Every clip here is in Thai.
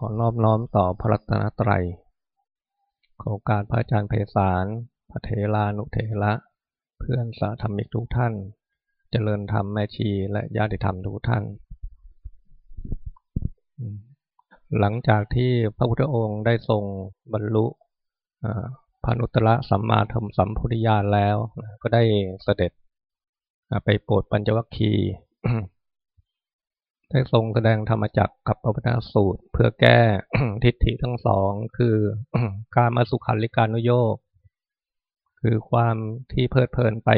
ขอนอบน้อมต่อพระรัตนตรัย ขอการพระอาจารย์เพศารพระเทลานุเทระ เพื่อนสาธรรมิกทุกท่าน เจริญธรรมแม่ชีและญาติธรรมทุกท่าน หลังจากที่พระพุทธองค์ได้ทรงบรรลุพระนุตตรสัมมาธรรมสัมพุทธญาณแล้ว ก็ได้เสด็จไปโปรดปัญจวัคคีย์ ได้ทรงแสดงธรรมจักกับพระพุทธสูตร เพื่อแก้ทิฏฐิทั้งสอง คือการมาสุขันลิการุโยกคือความที่เพลิดเพลินไป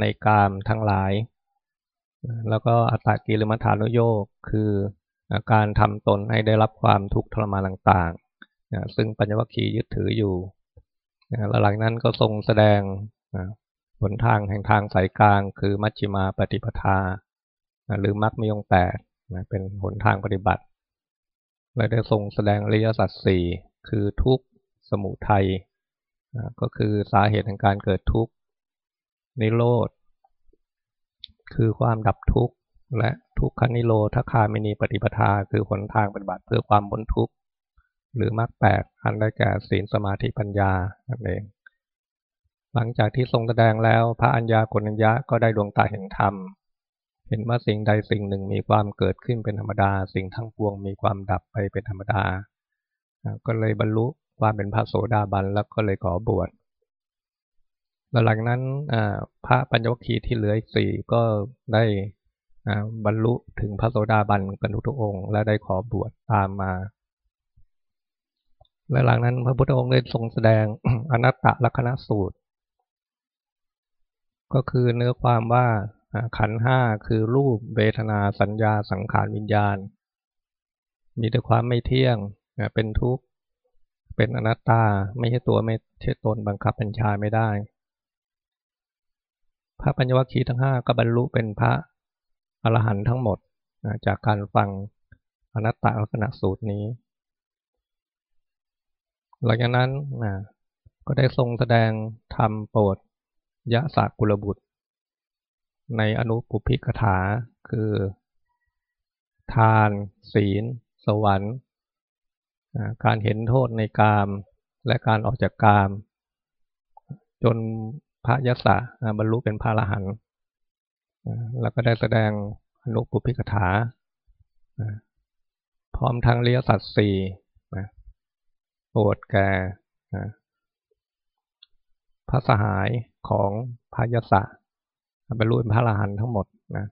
ในกามทั้งหลาย แล้วก็อัตตกิลมัฐานุโยกคือการทำตนให้ได้รับความทุกข์ทรมานต่างๆ ซึ่งปัญญวัคคีย์ยึดถืออยู่แล้วหลังนั้นก็ทรงแสดงหนทางแห่งทางสายกลาง คือมัชฌิมาปฏิปทา หรือมรรคมีองแปด นะเป็นหนทางปฏิบัติและได้ทรงแสดงอริยสัจสี่คือทุกข์สมุทัยนะก็คือสาเหตุแห่งการเกิดทุกข์นิโรธคือความดับทุกข์และทุกขนิโรธคามินีปฏิปทา คือหนทางปฏิบัติเพื่อความพ้นทุกข์หรือมรรคแปดอันได้แก่ศีลสมาธิปัญญานั่นเองหลังจากที่ทรงแสดงแล้วพระอัญญาโกนัญญะก็ได้ดวงตาเห็นธรรม เห็นว่าสิ่งใดสิ่งหนึ่งมีความเกิดขึ้นเป็นธรรมดา สิ่งทั้งปวงมีความดับไปเป็นธรรมดา ก็เลยบรรลุความเป็นพระโสดาบันแล้วก็เลยขอบวชหลังนั้นพระปัญญวคีที่เหลืออีกสี่ก็ได้บรรลุถึงพระโสดาบันกันทุกองค์ และได้ขอบวชตามมา และหลังนั้นพระพุทธองค์ได้ทรงแสดงอนัตตลักษณสูตร ก็คือเนื้อความว่า ขันห้าคือรูปเวทนาสัญญาสังขารวิญญาณ มีแต่ความไม่เที่ยงเป็นทุกข์ เป็นอนัตตาไม่ใช่ตัวไม่ใช่ตนบังคับบัญชาไม่ได้ พระปัญญวัคคีทั้งห้าก็บรรลุเป็นพระอรหันต์ทั้งหมดจากการฟังอนัตตลักษณะสูตรนี้ หลังจากนั้นก็ได้ทรงแสดงธรรมโปรดยะสากุลบุตร ในอนุปุพิกถาคือ ทาน ศีล สวรรค์การเห็นโทษในกามและการออกจากกาม จนพระยศะบรรลุเป็นพระอรหันต์แล้วก็ได้แสดงอนุปุพิกถา พร้อมทั้งเลียสัตว์สี่โปรดแก่พระสหายของพระยศะ บรรลุเป็นพระอรหันต์ทั้งหมดนะ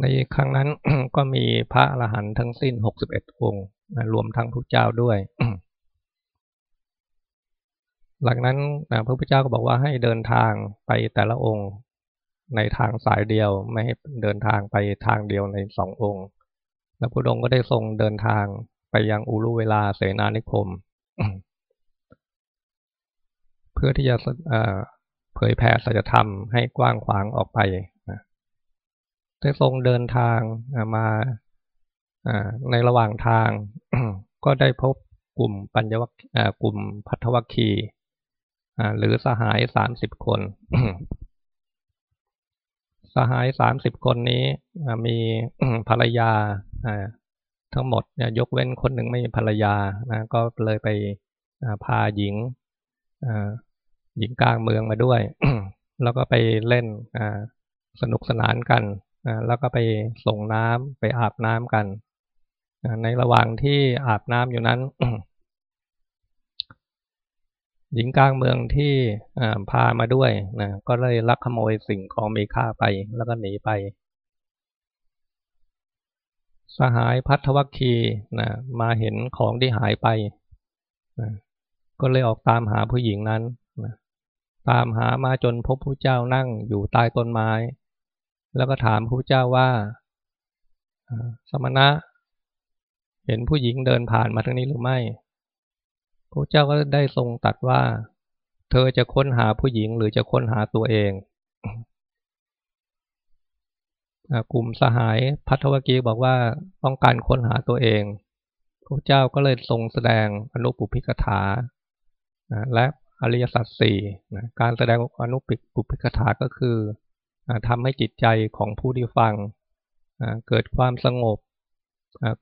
ในครั้งนั้นก็มีพระอรหันต์ทั้งสิ้นหกสิบเอ็ดองค์นะรวมทั้งพระเจ้าด้วย หลังนั้นพระพุทธเจ้าก็บอกว่าให้เดินทางไปแต่ละองค์ในทางสายเดียวไม่ให้เดินทางไปทางเดียวในสององค์ แล้วพระองค์ก็ได้ทรงเดินทางไปยังอุรุเวลาเสนานิคม เพื่อที่จะ เผยแผ่สัจธรรมให้กว้างขวางออกไปนะได้ทรงเดินทางมาในระหว่างทาง ก็ได้พบกลุ่มปัญญวัคกลุ่มพัทวัคคีหรือสหายสามสิบคน สหายสามสิบคนนี้มีภรรยาทั้งหมดยกเว้นคนหนึ่งไม่มีภรรยานะก็เลยไปพาหญิง หญิงกลางเมืองมาด้วย แล้วก็ไปเล่นสนุกสนานกัน แล้วก็ไปส่งน้ำไปอาบน้ำกัน ในระหว่างที่อาบน้ำอยู่นั้น หญิงกลางเมืองที่พามาด้วยนะก็เลยลักขโมยสิ่งของมีค่าไป แล้วก็หนีไป สหายพัทวัคคีนะมาเห็นของที่หายไปนะก็เลยออกตามหาผู้หญิงนั้น ตามหามาจนพบพระเจ้านั่งอยู่ใต้ต้นไม้ แล้วก็ถามพระเจ้าว่า สมณะ เห็นผู้หญิงเดินผ่านมาทางนี้หรือไม่พระเจ้าก็ได้ทรงตัดว่า เธอจะค้นหาผู้หญิงหรือจะค้นหาตัวเองกลุ่มสหายพัทวกีบอกว่าต้องการค้นหาตัวเองพระเจ้าก็เลยทรงแสดงอนุปุพิกถาและ อริยสัจสี่นะการแสดงอนุปิปุพิกถาก็คือทำให้จิตใจของผู้ที่ฟังเกิดความสงบ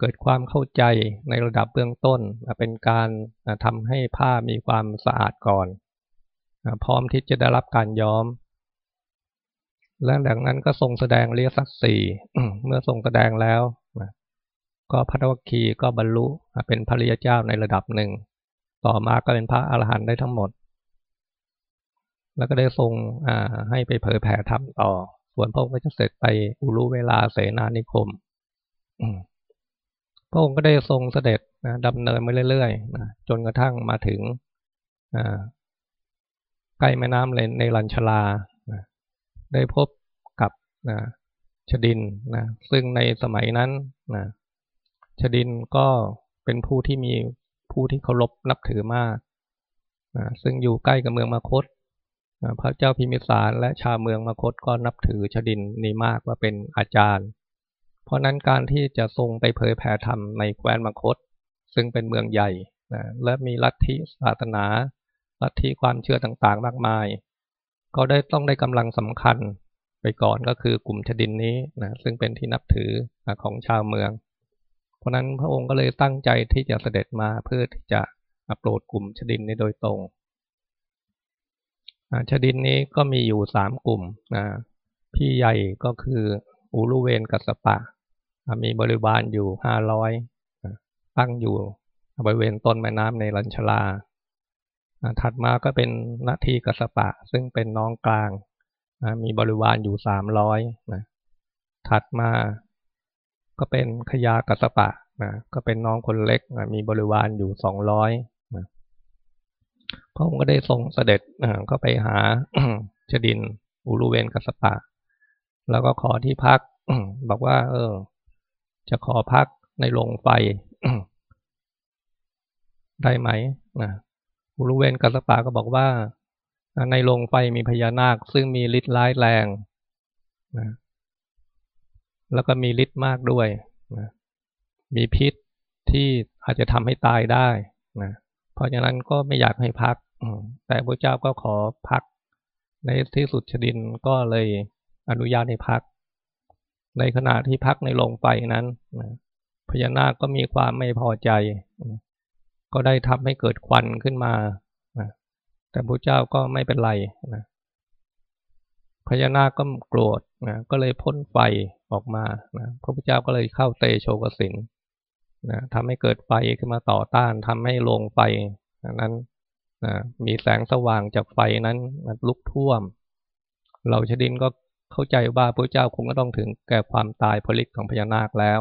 เกิดความเข้าใจในระดับเบื้องต้น เป็นการทำให้ผ้ามีความสะอาดก่อน พร้อมที่จะได้รับการย้อม และดังนั้นก็ทรงแสดงเรียสัตสี่เมื่อทรงแสดงแล้ว ก็พระนวคีก็บรรลุเป็นพระริยเจ้าในระดับหนึ่ง ต่อมาก็เป็นพระอรหันต์ได้ทั้งหมด แล้วก็ได้ทรงให้ไปเผยแผ่ธรรมต่อ ส่วนพระองค์ก็จะเสร็จไปอุรุเวลาเสนานิคมพระองค์ก็ได้ทรงเสด็จนะดำเนินมาเรื่อยๆนะจนกระทั่งมาถึงใกล้แม่น้ำเลนในลัญชลานะได้พบกับนะชดินนะซึ่งในสมัยนั้นนะชดินก็เป็นผู้ที่มีผู้ที่เคารพนับถือมากนะซึ่งอยู่ใกล้กับเมืองมาคต พระเจ้าพิมิสารและชาวเมืองมคตก็นับถือชดินนี้มากว่าเป็นอาจารย์ เพราะนั้นการที่จะทรงไปเผยแผ่ธรรมในแคว้นมคต ซึ่งเป็นเมืองใหญ่นะและมีลัทธิศาสนา ลัทธิความเชื่อต่างๆ มากมาย ก็ได้ต้องได้กำลังสำคัญไปก่อนก็คือกลุ่มชดินนี้นะซึ่งเป็นที่นับถือของชาวเมือง เพราะนั้นพระองค์ก็เลยตั้งใจที่จะเสด็จมาเพื่อที่จะโปรดกลุ่มชดินนี้โดยตรง ชดินนี้ก็มีอยู่สามกลุ่มนะพี่ใหญ่ก็คืออูรุเวนกัสปะ มีบริวารอยู่ห้าร้อยตั้งอยู่บริเวณต้นแม่น้ำในลัญชลา ถัดมาก็เป็นนาทีกัสปะ ซึ่งเป็นน้องกลาง มีบริวารอยู่สามร้อยนะถัดมาก็เป็นขยากัสปะนะก็เป็นน้องคนเล็ก มีบริวารอยู่สองร้อย พระองค์ก็ได้ทรงเสด็จก็ไปหาชดินอุรุเวนกัสปะ แล้วก็ขอที่พักบอกว่า เออ จะขอพักในโรงไฟได้ไหมนะอุรุเวนกัสปาก็บอกว่า ในโรงไฟมีพญานาค ซึ่งมีฤทธิ์ร้ายแรงนะแล้วก็มีฤทธิ์มากด้วยนะมีพิษที่อาจจะทำให้ตายได้นะ ราะฉะนั้นก็ไม่อยากให้พัก แต่พระเจ้าก็ขอพัก ในที่สุดชดินก็เลยอนุญาตให้พัก ในขณะที่พักในโรงไฟนั้นพญานาคก็มีความไม่พอใจ ก็ได้ทำให้เกิดควันขึ้นมา แต่พระเจ้าก็ไม่เป็นไรพญานาคก็โกรธก็เลยพ่นไฟออกมาพระพุทธเจ้าก็เลยเข้าเตโชกสิน ทำให้เกิดไฟขึ้นมาต่อต้านทำให้โรงไฟนั้นมีแสงสว่างจากไฟนั้นลุกท่วม เราชดินก็เข้าใจว่าพระเจ้าคงก็ต้องถึงแก่ความตายผลิตของพญานาคแล้ว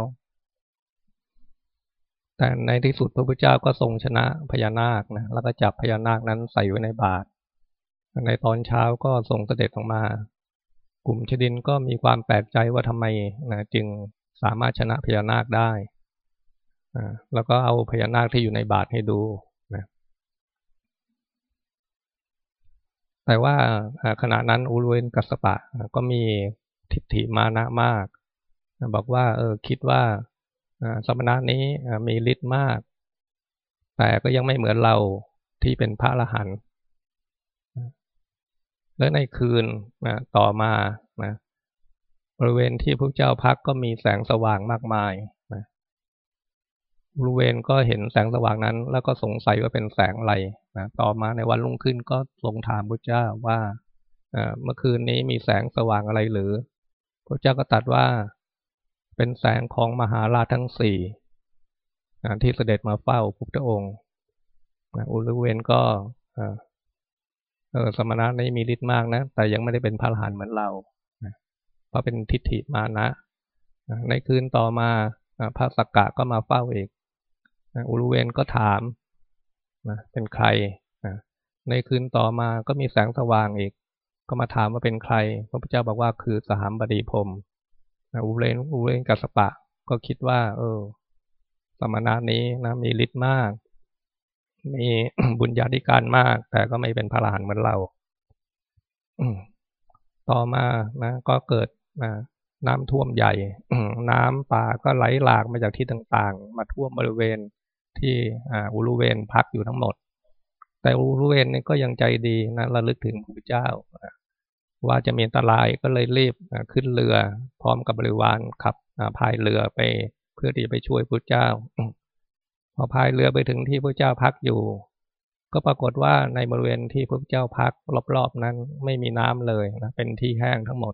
แต่ในที่สุดพระพุทธเจ้าก็ทรงชนะพญานาคนะแล้วก็จับพญานาคนั้นใส่ไว้ในบาตรในตอนเช้าก็ทรงเสด็จออกมา กลุ่มชดินก็มีความแปลกใจว่าทำไมนะจึงสามารถชนะพญานาคได้ แล้วก็เอาพญานาคที่อยู่ในบาตรให้ดูแต่ว่าขณะนั้นอุลเวนกัสปะก็มีทิฏฐิมานะมาก บอกว่าเออคิดว่าสมณะนี้มีฤทธิ์มาก แต่ก็ยังไม่เหมือนเราที่เป็นพระอรหันต์และในคืนต่อมานะบริเวณที่พระเจ้าพักก็มีแสงสว่างมากมาย ริเวณก็เห็นแสงสว่างนั้น แล้วก็สงสัยว่าเป็นแสงอะไรนะต่อมาในวันรุ่งขึ้นก็ทรงถามพระเจ้าว่าเมื่อคืนนี้มีแสงสว่างอะไรหรือพระเจ้าก็ตัดว่าเป็นแสงของมหาราชทั้งสี่ที่เสด็จมาเฝ้าพุทธองค์อุลุเวนก็เออสมณะนี้มีฤทธิ์มากนะ แต่ยังไม่ได้เป็นพระอรหันต์เหมือนเราเพราะเป็นทิฏฐิมานะ ในคืนต่อมาพระสักกะก็มาเฝ้าอีก อุลุเวนก็ถามนะเป็นใครนะในคืนต่อมาก็มีแสงสว่างอีก ก็มาถามว่าเป็นใคร พระพุทธเจ้าบอกว่าคือสหามบดีพรมนะอุเรนอุเรนกัสปะ ก็คิดว่า เออ สมณะนี้นะมีฤทธิ์มาก มีบุญญาธิการมาก แต่ก็ไม่เป็นพระอรหันเหมือนเราต่อมานะก็เกิดนะน้ำท่วมใหญ่ น้ำป่าก็ไหลหลากมาจากที่ต่างๆ มาท่วมบริเวณ ที่อุรุเวนพักอยู่ทั้งหมด แต่อุรุเวนนี่ก็ยังใจดีนะระลึกถึงพระพุทธเจ้า ว่าจะมีอันตรายก็เลยรีบขึ้นเรือพร้อมกับบริวารขับพายเรือไปเพื่อที่จะไปช่วยพระเจ้า พอพายเรือไปถึงที่พระเจ้าพักอยู่ ก็ปรากฏว่าในบริเวณที่พระเจ้าพักรอบๆนั้นไม่มีน้ำเลยนะเป็นที่แห้งทั้งหมด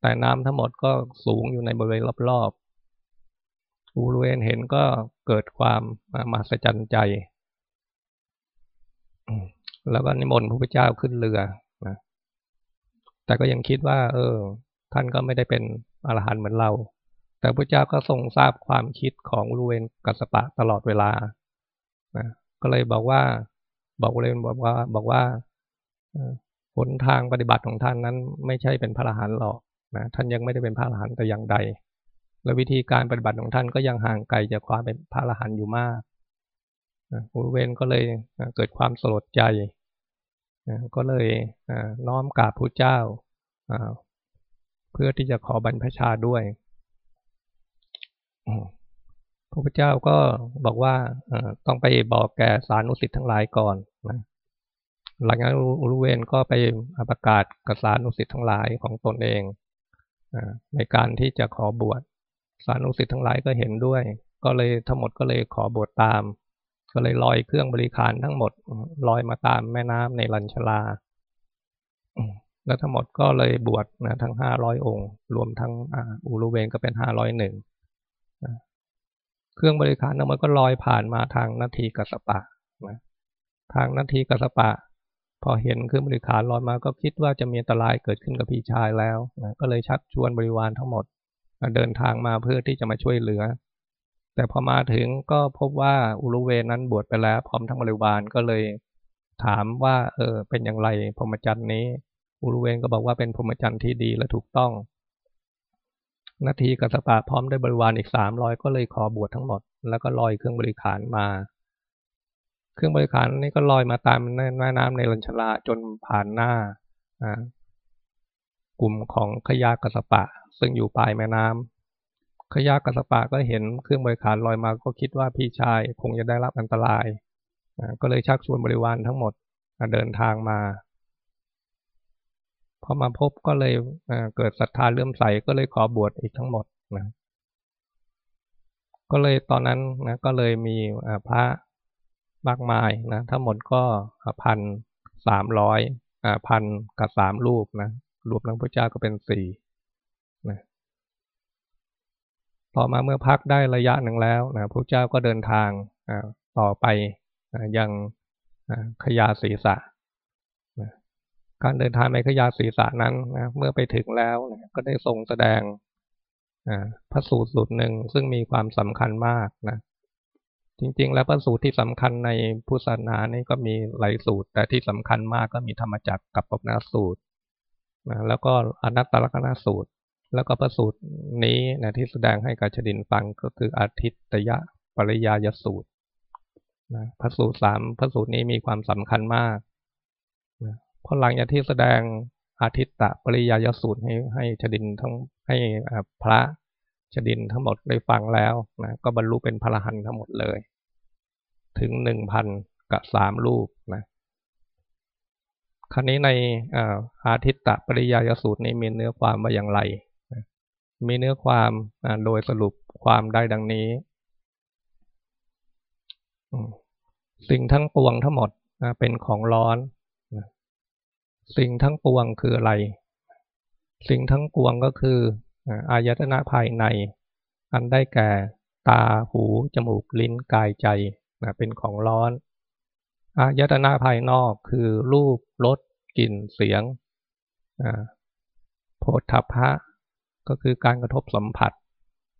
แต่น้ำทั้งหมดก็สูงอยู่ในบริเวณรอบๆ รุเวนเห็นก็เกิดความมหัศจรรย์ใจ แล้วก็นิมนต์พระพุทธเจ้าขึ้นเรือนะแต่ก็ยังคิดว่า เออ ท่านก็ไม่ได้เป็นอรหันต์เหมือนเรา แต่พระเจ้าก็ทรงทราบความคิดของรูเวนกัสปะตลอดเวลานะก็เลยบอกว่า บอกรูเวนบอกว่า บอกว่าหนทางปฏิบัติของท่านนั้น ไม่ใช่เป็นพระอรหันต์หรอกนะท่านยังไม่ได้เป็นพระอรหันต์แต่อย่างใด และวิธีการปฏิบัติของท่านก็ยังห่างไกลจากความเป็นพระอรหันต์อยู่มากรูเวนก็เลยเกิดความสลดใจ ก็เลยน้อมกราบพระเจ้า เพื่อที่จะขอบรรพชาด้วย พระพุทธเจ้าก็บอกว่าต้องไปบอกแก่สานุสิทธิ์ทั้งหลายก่อนนะหลังจากนั้นอุรุเวนก็ไปประกาศกับสานุสิทธิ์ทั้งหลายของตนเองในการที่จะขอบวช สานุสิทธ์ทั้งหลายก็เห็นด้วย ก็เลยทั้งหมดก็เลยขอบวชตาม ก็เลยลอยเครื่องบริการทั้งหมดลอยมาตามแม่น้ำในลัญชลา แล้วทั้งหมดก็เลยบวชนะทั้งห้าร้อยองค์ รวมทั้งอูรุเวนก็เป็นห้าร้อยหนึ่งเครื่องบริการทั้งหมดก็ลอยผ่านมาทางนาทีกัสปะนะทางนาทีกัสปะ พอเห็นเครื่องบริการลอยมาก็คิดว่าจะมีอันตรายเกิดขึ้นกับพี่ชายแล้วนะก็เลยชักชวนบริวารทั้งหมด เดินทางมาเพื่อที่จะมาช่วยเหลือ แต่พอมาถึงก็พบว่าอุรุเวนั้นบวชไปแล้ว พร้อมทั้งบริวารก็เลยถามว่า เออ เป็นอย่างไรพรหมจรรย์นี้ อุรุเวนก็บอกว่าเป็นพรหมจรรย์ที่ดีและถูกต้อง นาทีกัสปะพร้อมด้วยบริวารอีกสามร้อยก็เลยขอบวชทั้งหมด แล้วก็ลอยเครื่องบริขารมา เครื่องบริขารนี้ก็ลอยมาตามแม่น้ำในลัญชลาจนผ่านหน้ากลุ่มของขยากัสปะ ซึ่งอยู่ปลายแม่น้ำขยากัสปะก็เห็นเครื่องบริขารลอยมาก็คิดว่าพี่ชายคงจะได้รับอันตราย ก็เลยชักชวนบริวารทั้งหมดเดินทางมาพอมาพบก็เลยเกิดศรัทธาเลื่อมใสก็เลยขอบวชอีกทั้งหมดนะก็เลยตอนนั้นนะก็เลยมีพระมากมายนะทั้งหมดก็พันสามร้อยพันกับสามรูปนะรวมทั้งพระเจ้าก็เป็นสี่นะต่ อมาเมื่อพักได้ระยะหนึ่งแล้วนะพระเจ้าก็เดินทางต่อไปยังขยาศีสะการเดินทางไปขยาศีสะนั้นนะเมื่อไปถึงแล้วก็ได้ทรงแสดงพระสูตรสูตรหนึ่งซึ่งมีความสำคัญมากนะจริง ๆ แล้วพระสูตรที่สำคัญในพุทธศาสนานี่ก็มีหลายสูตร แต่ที่สำคัญมากก็มีธรรมจักรกับปนาสูตรนะแล้วก็อนัตตลกนาสูตร แล้วก็พระสูตรนี้นะที่แสดงให้กาชดินฟังก็คืออาทิตยะปริยายสูตรนะพระสูตรสามพระสูตรนี้มีความสำคัญมากนะเพราะหลังจากที่แสดงอาทิตตะปริยายสูตรให้ให้ชดินทั้งให้พระชดินทั้งหมดได้ฟังแล้วนะก็บรรลุเป็นพระรหันทั้งหมดเลย ถึงหนึ่งพันกับสามรูปนะครั้นี้ในอาทิตตะปริยายสูตรนี้มีเนื้อความว่าอย่างไร มีเนื้อความโดยสรุปความได้ดังนี้ สิ่งทั้งปวงทั้งหมดเป็นของร้อน สิ่งทั้งปวงคืออะไร สิ่งทั้งปวงก็คืออายตนะภายใน อันได้แก่ตาหูจมูกลิ้นกายใจเป็นของร้อนอายตนะภายนอกคือรูปรสกลิ่นเสียงโผฏฐัพพะ ก็คือการกระทบสัมผัส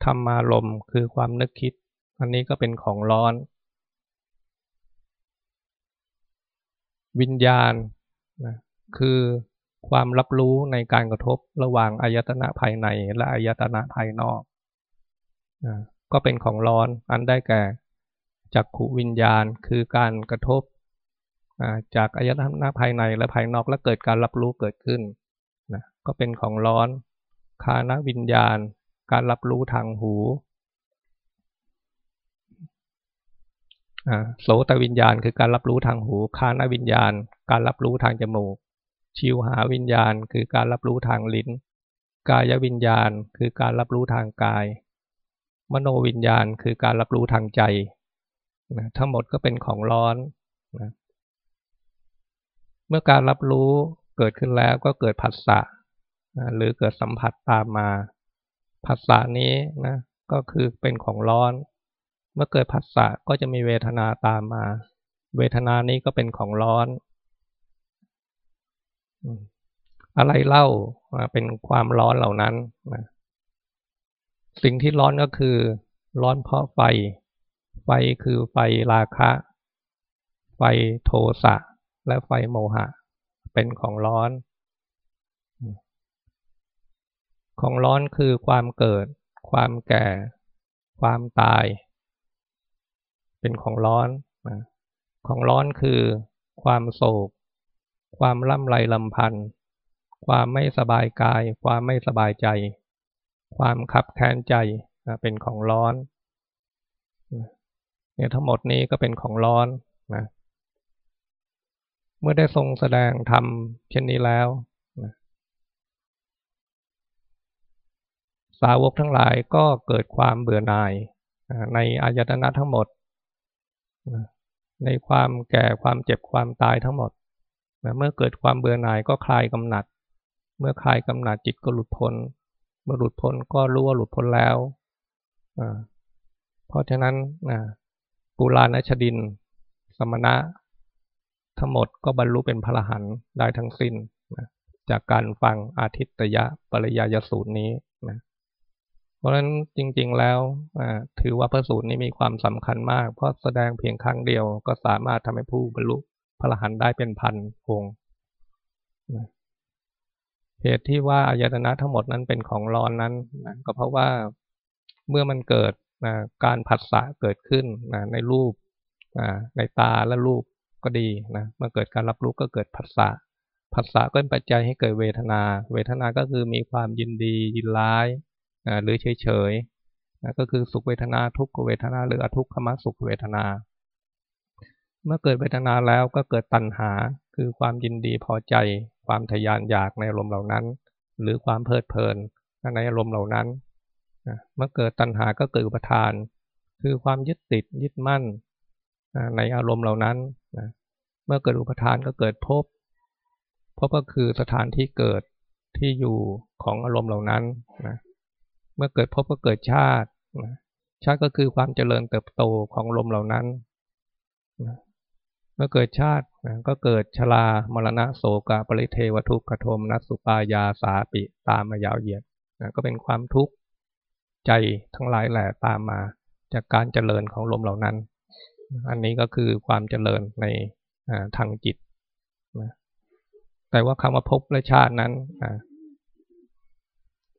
ธรรมารมคือความนึกคิด อันนี้ก็เป็นของร้อน วิญญาณนะคือความรับรู้ในการกระทบระหว่างอายตนะภายในและอายตนะภายนอกนะก็เป็นของร้อนอันได้แก่จักขูวิญญาณคือการกระทบจากอายตนะภายในและภายนอกและเกิดการรับรู้เกิดขึ้นนะก็เป็นของร้อน คานวิญญาณ การรับรู้ทางหูโสตวิญญาณคือการรับรู้ทางหู คานวิญญาณ การรับรู้ทางจมูก ชิวหาวิญญาณ คือการรับรู้ทางลิ้น กายวิญญาณ คือการรับรู้ทางกาย มโนวิญญาณ คือการรับรู้ทางใจนะทั้งหมดก็เป็นของร้อนนะเมื่อการรับรู้เกิดขึ้นแล้วก็เกิดผัสสะ นะหรือเกิดสัมผัสตามมาผัสสะนี้นะก็คือเป็นของร้อน เมื่อเกิดผัสสะก็จะมีเวทนาตามมา เวทนานี้ก็เป็นของร้อน อะไรเล่าเป็นความร้อนเหล่านั้นนะสิ่งที่ร้อนก็คือ ร้อนเพราะไฟ ไฟคือไฟราคะ ไฟโทสะและไฟโมหะ เป็นของร้อน ของร้อนคือความเกิด ความแก่ ความตาย เป็นของร้อนของร้อนคือความโศก ความล่ำไรลำพันธ์ความไม่สบายกาย ความไม่สบายใจ ความขับแค้นใจเป็นของร้อนเนี่ยทั้งหมดนี้ก็เป็นของร้อนนะเมื่อได้ทรงแสดงธรรมเช่นนี้แล้วนะ สาวกทั้งหลายก็เกิดความเบื่อหน่ายในอายตนะทั้งหมด ในความแก่ความเจ็บความตายทั้งหมด เมื่อเกิดความเบื่อหน่ายก็คลายกำหนัด เมื่อคลายกำหนัดจิตก็หลุดพ้น เมื่อหลุดพ้นก็รู้ว่าหลุดพ้นแล้ว เพราะฉะนั้นปุราณชดิน สมณะ ทั้งหมดก็บรรลุเป็นพระรหันต์ได้ทั้งสิ้น จากการฟังอาทิตยะปริยายสูตรนี้ เพราะฉะนั้นจริง ๆ แล้วถือว่าพระสูตรนี้มีความสำคัญมาก เพราะแสดงเพียงครั้งเดียวก็สามารถทำให้ผู้บรรลุพระรหันต์ได้เป็นพันองค์เหตุที่ว่าอายตนะทั้งหมดนั้นเป็นของร้อนนั้นนะก็เพราะว่าเมื่อมันเกิดนะการผัสสะเกิดขึ้นนะในรูปนะในตาและรูปก็ดีนะเมื่อเกิดการรับรู้ก็เกิดผัสสะผัสสะก็เป็นปัจจัยให้เกิดเวทนา เวทนาก็คือมีความยินดียินร้าย หรือเฉยเฉยนะก็คือสุขเวทนาทุกขเวทนา หรืออทุกขมสุขเวทนา เมื่อเกิดเวทนาแล้วก็เกิดตัณหาคือความยินดีพอใจ ความทยานอยากในอารมณ์เหล่านั้น หรือความเพลิดเพลินในอารมณ์เหล่านั้นเมื่อเกิดตัณหาก็เกิดอุปทาน คือความยึดติดยึดมั่นในอารมณ์เหล่านั้นเมื่อเกิดอุปทานก็เกิดภพภพก็คือสถานที่เกิดที่อยู่ของอารมณ์เหล่านั้น เมื่อเกิดภพก็เกิดชาติชาติก็คือความเจริญเติบโตของลมเหล่านั้นเมื่อเกิดชาติก็เกิดชรามรณะโศกะปริเทวทุกขโทมนัสสุปายาสาปิตามมายาวเหยียดก็เป็นความทุกข์ใจทั้งหลายแหละตามมา จากการเจริญของลมเหล่านั้น อันนี้ก็คือความเจริญในทางจิตแต่ว่าคำว่าภพและชาตินั้น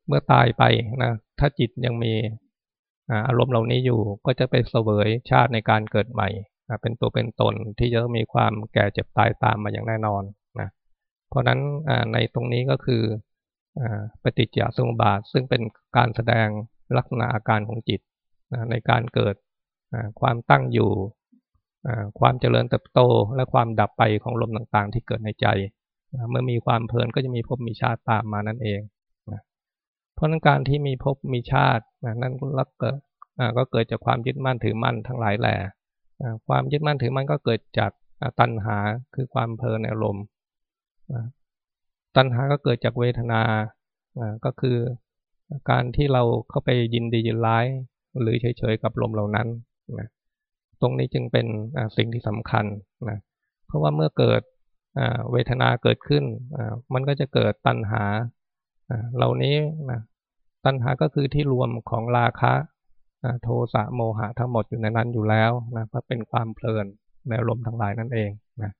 เมื่อตายไปนะ ถ้าจิตยังมีอารมณ์เหล่านี้อยู่ก็จะไปเสวยชาติในการเกิดใหม่เป็นตัวเป็นตนที่จะมีความแก่เจ็บตายตามมาอย่างแน่นอนนะเพราะนั้นในตรงนี้ก็คือปฏิจจสมุปบาทซึ่งเป็นการแสดงลักษณะอาการของจิตในการเกิดความตั้งอยู่ความเจริญเติบโตและความดับไปของลมต่างๆ ที่เกิดในใจ เมื่อมีความเพลินก็จะมีภพมีชาติตามมานั่นเอง เพราะนั้นการที่มีภพมีชาตินั้นก็เกิดจากความยึดมั่นถือมั่นทั้งหลายแหล่ความยึดมั่นถือมั่นก็เกิดจากตัณหาคือความเพลินในอารมณ์ตัณหาก็เกิดจากเวทนาก็คือการที่เราเข้าไปยินดียินร้าย หรือเฉยๆกับลมเหล่านั้นนะตรงนี้จึงเป็นสิ่งที่สำคัญนะเพราะว่าเมื่อเกิดเวทนาเกิดขึ้นมันก็จะเกิดตัณหาเหล่านี้นะ ตัณหาก็คือที่รวมของราคะโทสะโมหะทั้งหมดอยู่ในนั้นอยู่แล้วนะเพราะเป็นความเพลินในอารมณ์ทั้งหลายนั่นเองนะ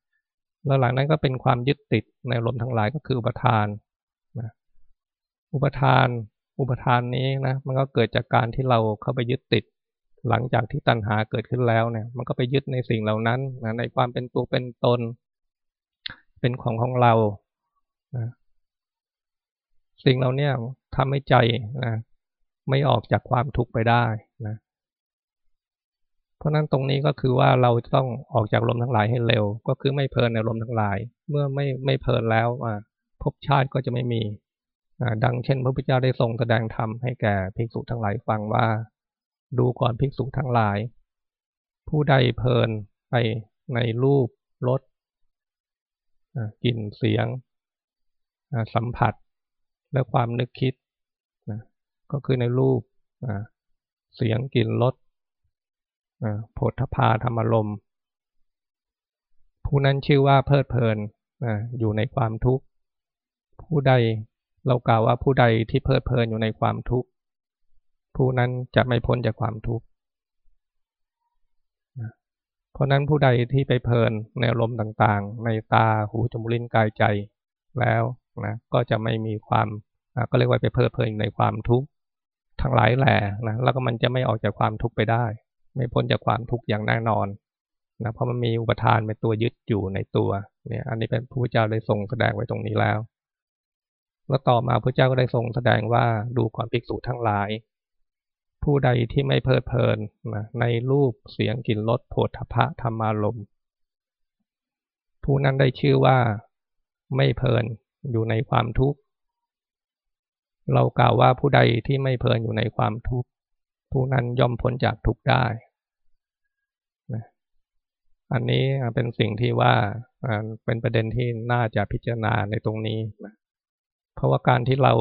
แล้วหลังนั้นก็เป็นความยึดติดในอารมณ์ทั้งหลายก็คืออุปทานนะอุปทาน อุปทานนี้นะมันก็เกิดจากการที่เราเข้าไปยึดติด หลังจากที่ตัณหาเกิดขึ้นแล้วเนี่ย มันก็ไปยึดในสิ่งเหล่านั้นนะในความเป็นตัวเป็นตน เป็นของของเรานะ สิ่งเหล่านี้ทำให้ใจนะไม่ออกจากความทุกข์ไปได้นะเพราะนั้นตรงนี้ก็คือว่าเราต้องออกจากลมทั้งหลายให้เร็ว ก็คือไม่เพลินในลมทั้งหลาย เมื่อไม่ไม่เพลินแล้วภพชาติก็จะไม่มีดังเช่น พระพุทธเจ้าได้ทรงแสดงธรรมให้แก่ภิกษุทั้งหลายฟังว่า ดูก่อนภิกษุทั้งหลาย ผู้ใดเพลินไปในรูปรสกลิ่นเสียงสัมผัส และความนึกคิดนะก็คือในรูปเสียงกลิ่นรสโผฏฐาธรรมลมผู้นั้นชื่อว่าเพลิดเพลินอยู่ในความทุกข์ ผู้ใดเรากล่าวว่าผู้ใดที่เพลิดเพลินอยู่ในความทุกข์ ผู้นั้นจะไม่พ้นจากความทุกข์เพราะนั้นผู้ใดที่ไปเพลินในลมต่างๆ ในตาหูจมูกลิ้นกายใจแล้ว นะก็จะไม่มีความก็เรียกว่าไปเพลิดเพลินในความทุกข์ทั้งหลายแหล่นะแล้วก็มันจะไม่ออกจากความทุกข์ไปได้ ไม่พ้นจากความทุกข์อย่างแน่นอนนะเพราะมันมีอุปทานเป็นตัวยึดอยู่ในตัวเนี่ยอันนี้เป็นพระเจ้าได้ทรงแสดงไว้ตรงนี้แล้ว แล้วต่อมาพระเจ้าก็ได้ทรงแสดงว่าดูก่อนภิกษุทั้งหลาย ผู้ใดที่ไม่เพลิดเพลินนะในรูปเสียงกลิ่นรสโผฏฐพะธรรมารมผู้นั้นได้ชื่อว่าไม่เพลิน อยู่ในความทุกข์ เรากล่าวว่าผู้ใดที่ไม่เพลินอยู่ในความทุกข์ ผู้นั้นย่อมพ้นจากทุกข์ได้อันนี้เป็นสิ่งที่ว่าเป็นประเด็นที่น่าจะพิจารณาในตรงนี้นะเพราะว่าการที่เรา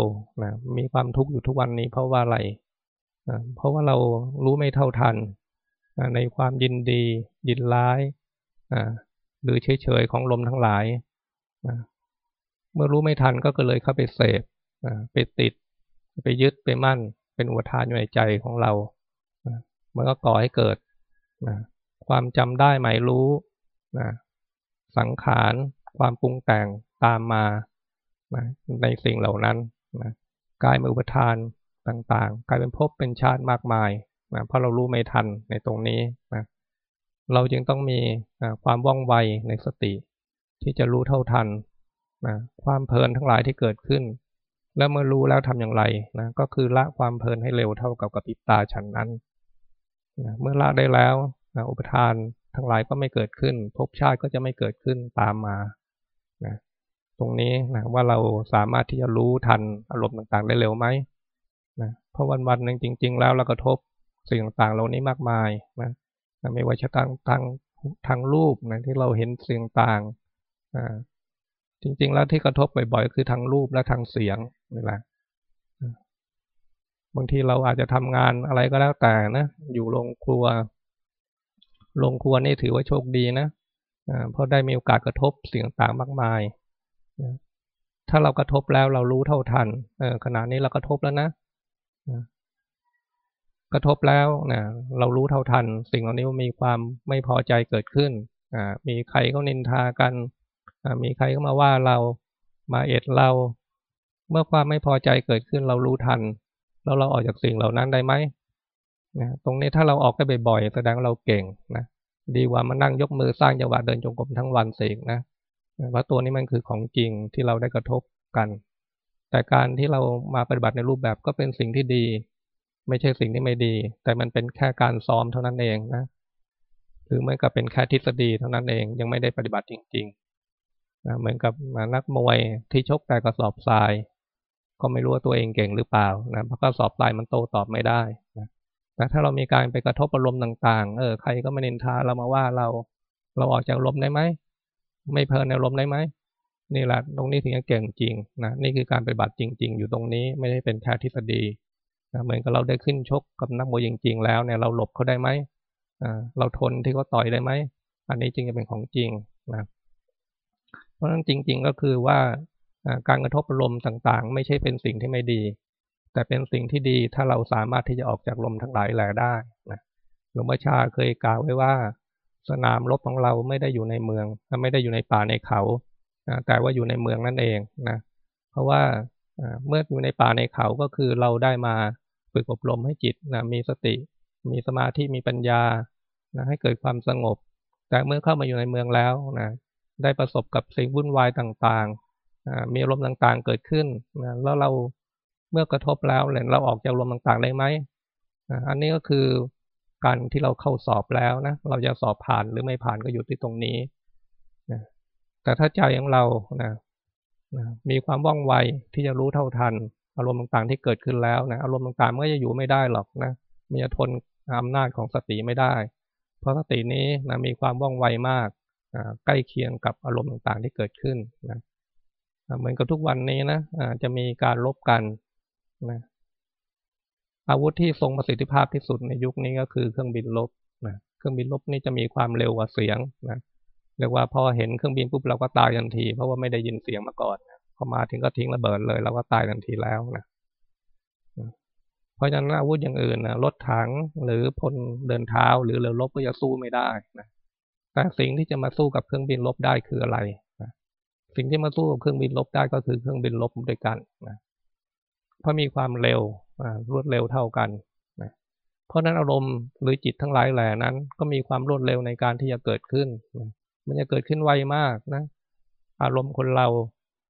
นะมีความทุกข์อยู่ทุกวันนี้ เพราะว่าอะไรเพราะว่าเรารู้ไม่เท่าทันในความยินดี ยินร้ายหรือเฉยๆของลมทั้งหลาย เมื่อรู้ไม่ทันก็เลยเข้าไปเสพไปติด ไปยึดไปมั่น เป็นอุทานอยู่ในใจของเรา มันก็ก่อให้เกิดความจำได้หมายรู้สังขารความปรุงแต่งตามมาในสิ่งเหล่านั้นกลายเป็นอุปทานต่างๆ กลายเป็นภพเป็นชาติมากมายนะเพราะเรารู้ไม่ทันในตรงนี้นะเราจึงต้องมีนะความว่องไวในสติ ที่จะรู้เท่าทัน นะความเพลินทั้งหลายที่เกิดขึ้น แล้วเมื่อรู้แล้วทำอย่างไรนะก็คือละความเพลินให้เร็วเท่ากับกระพริบตาฉันนั้นนะเมื่อละได้แล้วนะอุปทานทั้งหลายก็ไม่เกิดขึ้นภพชาติก็จะไม่เกิดขึ้นตามมานะตรงนี้นะว่าเราสามารถที่จะรู้ทันอารมณ์ต่างๆ ได้เร็วไหมนะเพราะวันวันหนึ่งจริง ๆ แล้วเรากระทบสิ่งต่างๆเหล่านี้มากมายนะไม่ว่าจะทางทางทางรูปนะที่เราเห็นสิ่งต่างอ่า จริง ๆ แล้วที่กระทบบ่อยๆคือทางรูปและทางเสียงนี่แหละบางทีเราอาจจะทำงานอะไรก็แล้วแต่นะอยู่โรงครัวลงครัวนี่ถือว่าโชคดีนะเพราะได้มีโอกาสกระทบสิ่งต่างๆมากมายถ้าเรากระทบแล้วเรารู้เท่าทันขณะนี้เรากระทบแล้วนะกระทบแล้วนะเรารู้เท่าทัน สิ่งเหล่านี้มีความไม่พอใจเกิดขึ้นมีใครเขานินทากัน มีใครเขามาว่าเรามาเอ็ดเรา เมื่อความไม่พอใจเกิดขึ้นเรารู้ทัน แล้วเราออกจากสิ่งเหล่านั้นได้ไหมนะตรงนี้ถ้าเราออกได้บ่อยๆแสดงว่าเราเก่งนะดีกว่ามานั่งยกมือสร้างจังหวะเดินจงกรมทั้งวันเสกนะเพราะตัวนี้มันคือของจริงที่เราได้กระทบกัน แต่การที่เรามาปฏิบัติในรูปแบบก็เป็นสิ่งที่ดี ไม่ใช่สิ่งที่ไม่ดี แต่มันเป็นแค่การซ้อมเท่านั้นเองนะหรือเหมือนกับเป็นแค่ทฤษฎีเท่านั้นเองยังไม่ได้ปฏิบัติจริง ๆ นะเหมือนกับนักมวยที่ชกแต่กระสอบทราย ก็ไม่รู้ว่าตัวเองเก่งหรือเปล่านะเพราะกระสอบทรายมันโตตอบไม่ได้นะแต่ถ้าเรามีการไปกระทบอารมณ์ต่าง ๆ เออใครก็ไม่นินทาเรามาว่าเราเราออกจากอารมณ์ได้ไหมไม่เพลินในอารมณ์ได้ไหมนี่แหละตรงนี้ถึงจะเก่งจริงนะนี่คือการปฏิบัติจริง ๆ อยู่ตรงนี้ไม่ได้เป็นแค่ทฤษฎีนะเหมือนกับเราได้ขึ้นชกกับนักมวยจริง ๆ แล้วเนี่ยเราหลบเขาได้ไหมเราทนที่เขาต่อยได้ไหมอันนี้จริงจะเป็นของจริงนะ เพราะฉะนั้นจริง ๆ ก็คือว่าการกระทบอารมต่างๆ ไม่ใช่เป็นสิ่งที่ไม่ดี แต่เป็นสิ่งที่ดีถ้าเราสามารถที่จะออกจากลมทั้งหลายแหล่ได้นะหลวงพ่อชาเคยกล่าวไว้ว่า สนามรบของเราไม่ได้อยู่ในเมือง ไม่ได้อยู่ในป่าในเขาแต่ว่าอยู่ในเมืองนั่นเองนะเพราะว่าเมื่ออยู่ในป่าในเขาก็คือเราได้มาฝึกอบรมให้จิตนะมีสติ มีสมาธิมีปัญญานะให้เกิดความสงบ แต่เมื่อเข้ามาอยู่ในเมืองแล้วนะ ได้ประสบกับสิ่งวุ่นวายต่างๆ มีอารมณ์ต่างๆเกิดขึ้นนะแล้วเราเมื่อกระทบแล้วเราออกจากลมต่างๆได้ไหมอันนี้ก็คือการที่เราเข้าสอบแล้วนะเราจะสอบผ่านหรือไม่ผ่านก็อยู่ที่ตรงนี้นะแต่ถ้าใจของเรานะนะมีความว่องไวที่จะรู้เท่าทัน อารมณ์ต่างๆที่เกิดขึ้นแล้วนะอารมณ์ต่างๆมันก็จะอยู่ไม่ได้หรอกนะมันจะทนอำนาจของสติไม่ได้ เพราะสตินี้นะมีความว่องไวมาก ใกล้เคียงกับอารมณ์ต่างๆที่เกิดขึ้นนะเหมือนกับทุกวันนี้นะจะมีการลบกันนะอาวุธที่ทรงประสิทธิภาพที่สุดในยุคนี้ก็คือเครื่องบินลบนะเครื่องบินลบนี่จะมีความเร็วกว่าเสียงนะเรียกว่าพอเห็นเครื่องบินปุ๊บเราก็ตายทันที เพราะว่าไม่ได้ยินเสียงมาก่อนพอมาถึงก็ทิ้งระเบิดเลยเราก็ตายทันทีแล้วนะเพราะฉะนั้นอาวุธอย่างอื่นนะรถถังหรือพลเดินเท้าหรือเรือรบก็จะสู้ไม่ได้นะ แต่สิ่งที่จะมาสู้กับเครื่องบินลบได้คืออะไรนะสิ่งที่มาสู้กับเครื่องบินลบได้ก็คือเครื่องบินลบด้วยกันนะเพราะมีความเร็วรวดเร็วเท่ากันนะเพราะนั้นอารมณ์หรือจิตทั้งหลายแหล่นั้น ก็มีความรวดเร็วในการที่จะเกิดขึ้นนะมันจะเกิดขึ้นไวมากนะ อารมณ์คนเรา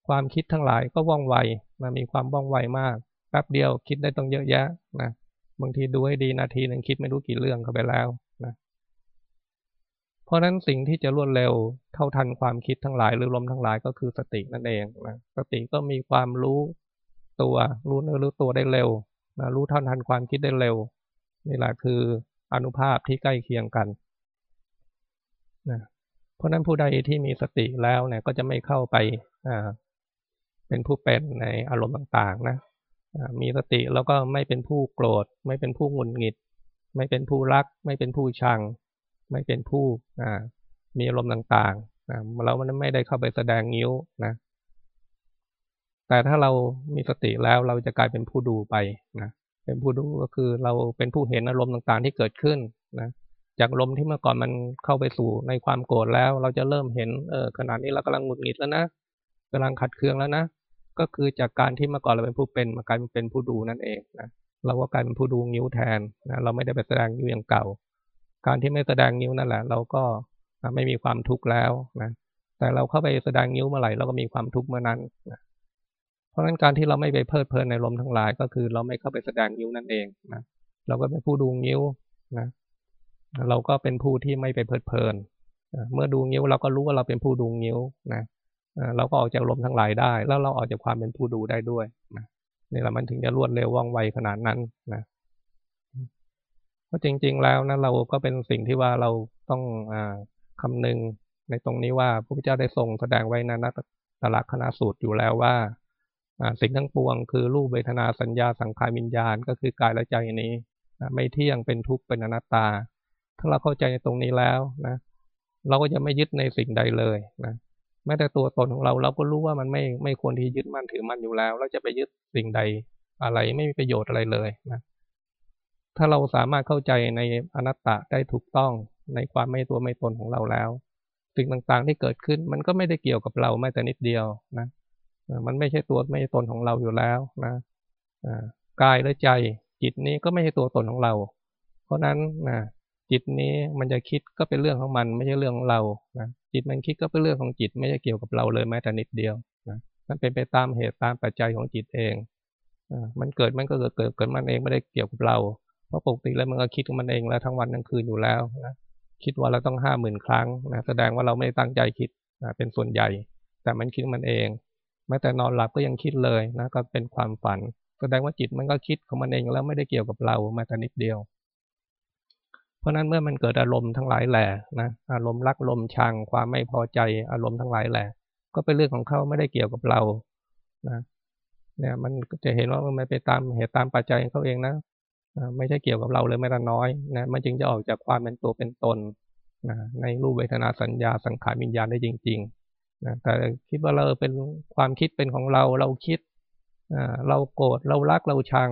ความคิดทั้งหลายก็ว่องไวนะมีความว่องไวมากแป๊บเดียวคิดได้ต้องเยอะแยะนะบางทีดูให้ดีนาทีหนึ่งคิดไม่รู้กี่เรื่องเข้าไปแล้ว เพราะนั้นสิ่งที่จะรวดเร็วเท่าทันความคิดทั้งหลายหรือลมทั้งหลายก็คือสตินั่นเองนะสติก็มีความรู้ตัวรู้เนื้อรู้ตัวได้เร็วนะรู้เท่าทันความคิดได้เร็วนี่แหละคืออนุภาพที่ใกล้เคียงกันนะเพราะนั้นผู้ใดที่มีสติแล้วเนี่ยก็จะไม่เข้าไปอ่าเป็นผู้เป็นในอารมณ์ต่างๆนะมีสติแล้วก็ไม่เป็นผู้โกรธ ไม่เป็นผู้หงุดหงิด ไม่เป็นผู้รัก ไม่เป็นผู้ชัง ไม่เป็นผู้มีอารมณ์ต่างๆเราไม่ได้เข้าไปแสดงนิ้วนะแต่ถ้าเรามีสติแล้วเราจะกลายเป็นผู้ดูไปนะเป็นผู้ดูก็คือเราเป็นผู้เห็นอารมณ์ต่างๆ ที่เกิดขึ้นนะจากลมที่เมื่อก่อนมันเข้าไปสู่ในความโกรธแล้ว เราจะเริ่มเห็นเออขนาดนี้เรากำลังหงุดหงิดแล้วนะกำลังขัดเคืองแล้วนะก็คือจากการที่เมื่อก่อนเราเป็นผู้เป็นมากลายเป็นผู้ดูนั่นเองนะเราก็กลายเป็นผู้ดูนิ้วแทนนะเราไม่ได้ไปแสดงนิ้วอย่างเก่า การที่ไม่แสดงนิ้วนั่นแหละ เราก็ไม่มีความทุกข์แล้วนะแต่เราเข้าไปแสดงนิ้วเมื่อไหร่เราก็มีความทุกข์เมื่อนั้นนะเพราะฉะนั้นการที่เราไม่ไปเพลิดเพลินในลมทั้งหลาย ก็คือเราไม่เข้าไปแสดงนิ้วนั่นเองนะเราก็เป็นผู้ดูนิ้วนะเราก็เป็นผู้ที่ไม่ไปเพลิดเพลินเมื่อดูนิ้วเราก็รู้ว่าเราเป็นผู้ดูนิ้วนะเราก็ออกจากลมทั้งหลายได้ แล้วเราออกจากความเป็นผู้ดูได้ด้วยนะนี่แหละมันถึงจะรวดเร็วว่องไวขนาดนั้นนะ เพราะจริง ๆ แล้วนะเราก็เป็นสิ่งที่ว่าเราต้องอคำนึงในตรงนี้ว่าพระพุทธเจ้าได้ทรงแสดงไว้ในนัตลักษณะสูตรอยู่แล้วว่าสิ่งทั้งปวง คือรูปเวทนาสัญญาสังขารวิญญาณ ก็คือกายและใจนี้ไม่เที่ยงเป็นทุกข์เป็นอนัตตา ถ้าเราเข้าใจในตรงนี้แล้วนะ เราก็จะไม่ยึดในสิ่งใดเลยนะแม้แต่ตัวตนของเราเราก็รู้ว่ามันไม่ไม่ควรที่ยึดมั่นถือมั่นอยู่แล้ว เราจะไปยึดสิ่งใดอะไรไม่มีประโยชน์อะไรเลยนะ ถ้าเราสามารถเข้าใจในอนัตตาได้ถูกต้องในความไม่ตัวไม่ตนของเราแล้ว สิ่งต่างๆที่เกิดขึ้นมันก็ไม่ได้เกี่ยวกับเราแม้แต่นิดเดียวนะมันไม่ใช่ตัวไม่ใช่ตนของเราอยู่แล้วนะกายและใจจิตนี้ก็ไม่ใช่ตัวตนของเรา เพราะนั้นนะจิตนี้มันจะคิดก็เป็นเรื่องของมันไม่ใช่เรื่องของเรานะจิตมันคิดก็เป็นเรื่องของจิต ไม่ใช่เกี่ยวกับเราเลยแม้แต่นิดเดียวนะมันเป็นไปตามเหตุตามปัจจัยของจิตเองมันเกิดมันก็เกิดเกิดเกิดมันเองไม่ได้เกี่ยวกับเรา เพราะปกติแล้วมันก็คิดของมันเองแล้วทั้งวันทั้งคืนอยู่แล้วนะคิดว่าเราต้องห้าหมื่นครั้งนะแสดงว่าเราไม่ได้ตั้งใจคิดนะเป็นส่วนใหญ่ แต่มันคิดมันเอง แม้แต่นอนหลับก็ยังคิดเลยนะก็เป็นความฝัน แสดงว่าจิตมันก็คิดของมันเองแล้วไม่ได้เกี่ยวกับเราแม้แต่นิดเดียว เพราะนั้นเมื่อมันเกิดอารมณ์ทั้งหลายแหล่นะอารมณ์รักลมชัง ความไม่พอใจอารมณ์ทั้งหลายแหล่ก็เป็นเรื่องของเขาไม่ได้เกี่ยวกับเรานะเนี่ยมันจะเห็นว่ามันไปตามเหตุตามปัจจัยของเขาเองนะ ไม่ใช่เกี่ยวกับเราเลยแม้แต่น้อยนะมันจึงจะออกจากความเป็นตัวเป็นตนนะในรูปเวทนาสัญญาสังขารวิญญาณได้จริงๆนะแต่คิดว่าเราเป็นความคิดเป็นของเราเราคิดเราโกรธเรารักเราชัง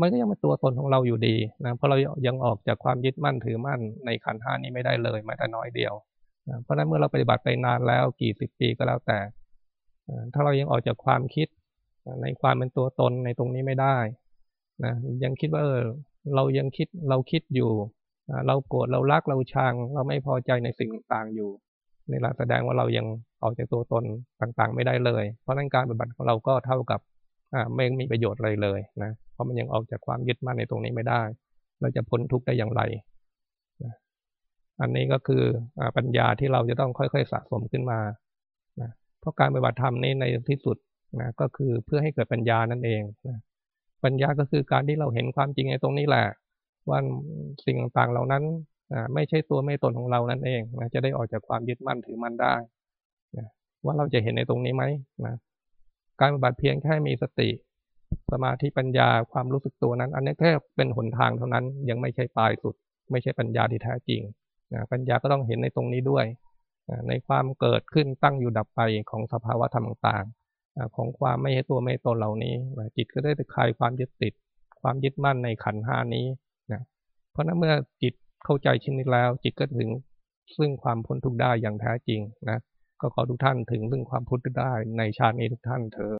มันก็ยังเป็นตัวตนของเราอยู่ดีนะเพราะเรายังออกจากความยึดมั่นถือมั่นในขันธ์ห้านี้ไม่ได้เลยแม้แต่น้อยเดียวนะเพราะนั้นเมื่อเราปฏิบัติไปนานแล้วกี่สิบปีก็แล้วแต่ ถ้าเรายังออกจากความคิดในความเป็นตัวตนในตรงนี้ไม่ได้ นะยังคิดว่าเออเรายังคิดเราคิดอยู่ เราโกรธเรารักเราชัง เราไม่พอใจในสิ่งต่างๆอยู่นี่แหละแสดงว่าเรายังออกจากตัวตนต่างๆ ไม่ได้เลย เพราะนั้นการปฏิบัติของเราก็เท่ากับไม่มีประโยชน์อะไรเลยนะเพราะมันยังออกจากความยึดมั่นในตรงนี้ไม่ได้ เราจะพ้นทุกข์ได้อย่างไรอันนี้ก็คือปัญญาที่เราจะต้องค่อยๆสะสมขึ้นมาเพราะการปฏิบัติธรรมนี้ในที่สุดนะก็คือเพื่อให้เกิดปัญญานั่นเองนะ ปัญญาก็คือการที่เราเห็นความจริงในตรงนี้แหละว่าสิ่งต่างๆเหล่านั้นไม่ใช่ตัวไม่ตนของเรานั่นเองนะจะได้ออกจากความยึดมั่นถือมั่นได้นะว่าเราจะเห็นในตรงนี้ไหมนะการปฏิบัติเพียงแค่มีสติ สมาธิปัญญาความรู้สึกตัวนั้น อันนี้แค่เป็นหนทางเท่านั้นยังไม่ใช่ปลายสุด ไม่ใช่ปัญญาที่แท้จริงนะปัญญาก็ต้องเห็นในตรงนี้ด้วยในความเกิดขึ้นตั้งอยู่ดับไปของสภาวะธรรมต่าง ของความไม่ใช่ตัวไม่ตนเหล่านี้ จิตก็ได้คลายความยึดติด ความยึดมั่นในขันห้านี้นะเพราะนั้นเมื่อจิตเข้าใจชิ้นนี้แล้ว จิตก็ถึงซึ่งความพ้นทุกข์ได้อย่างแท้จริงนะก็ขอทุกท่านถึงซึ่งความพ้นทุกข์ได้ในชาตินี้ทุกท่านเถอ